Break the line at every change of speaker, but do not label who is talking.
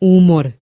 humor.